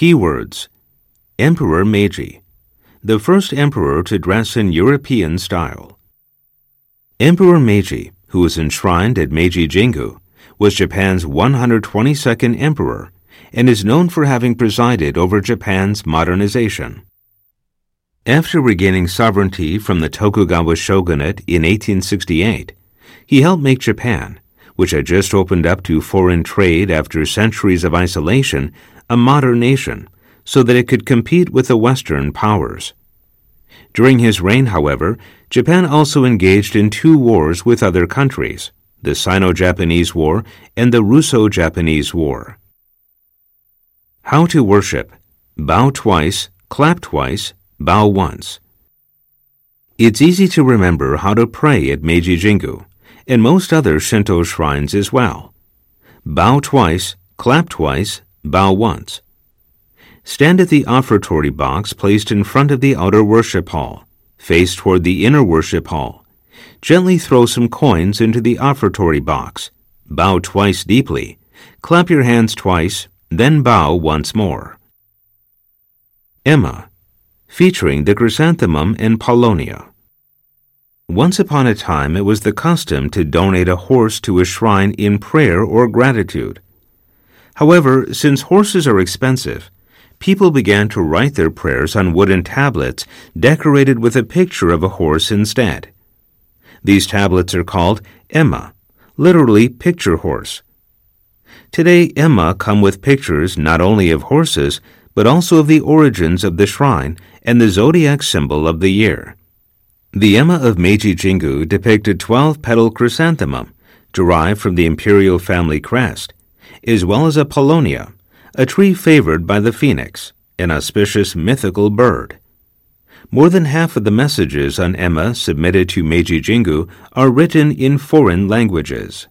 Keywords Emperor Meiji, the first emperor to dress in European style. Emperor Meiji, who was enshrined at Meiji Jingu, was Japan's 122nd emperor and is known for having presided over Japan's modernization. After regaining sovereignty from the Tokugawa shogunate in 1868, he helped make Japan, which had just opened up to foreign trade after centuries of isolation, a modern nation so that it could compete with the Western powers. During his reign, however, Japan also engaged in two wars with other countries the Sino Japanese War and the Russo Japanese War. How to worship bow twice, clap twice, bow once. It's easy to remember how to pray at Meiji Jingu and most other Shinto shrines as well. Bow twice, clap twice, bow once. Stand at the offertory box placed in front of the outer worship hall. Face toward the inner worship hall. Gently throw some coins into the offertory box. Bow twice deeply. Clap your hands twice, then bow once more. Ema, featuring the chrysanthemum and paulownia. Once upon a time, it was the custom to donate a horse to a shrine in prayer or gratitude. However, since horses are expensive, people began to write their prayers on wooden tablets decorated with a picture of a horse instead. These tablets are called ema, literally picture horse. Today, ema come with pictures not only of horses, but also of the origins of the shrine and the zodiac symbol of the year. The ema of Meiji Jingu depicted 12 petal chrysanthemum, derived from the imperial family crest, as well as a paulownia, a tree favored by the phoenix, an auspicious mythical bird. More than half of the messages on ema submitted to Meiji Jingu are written in foreign languages.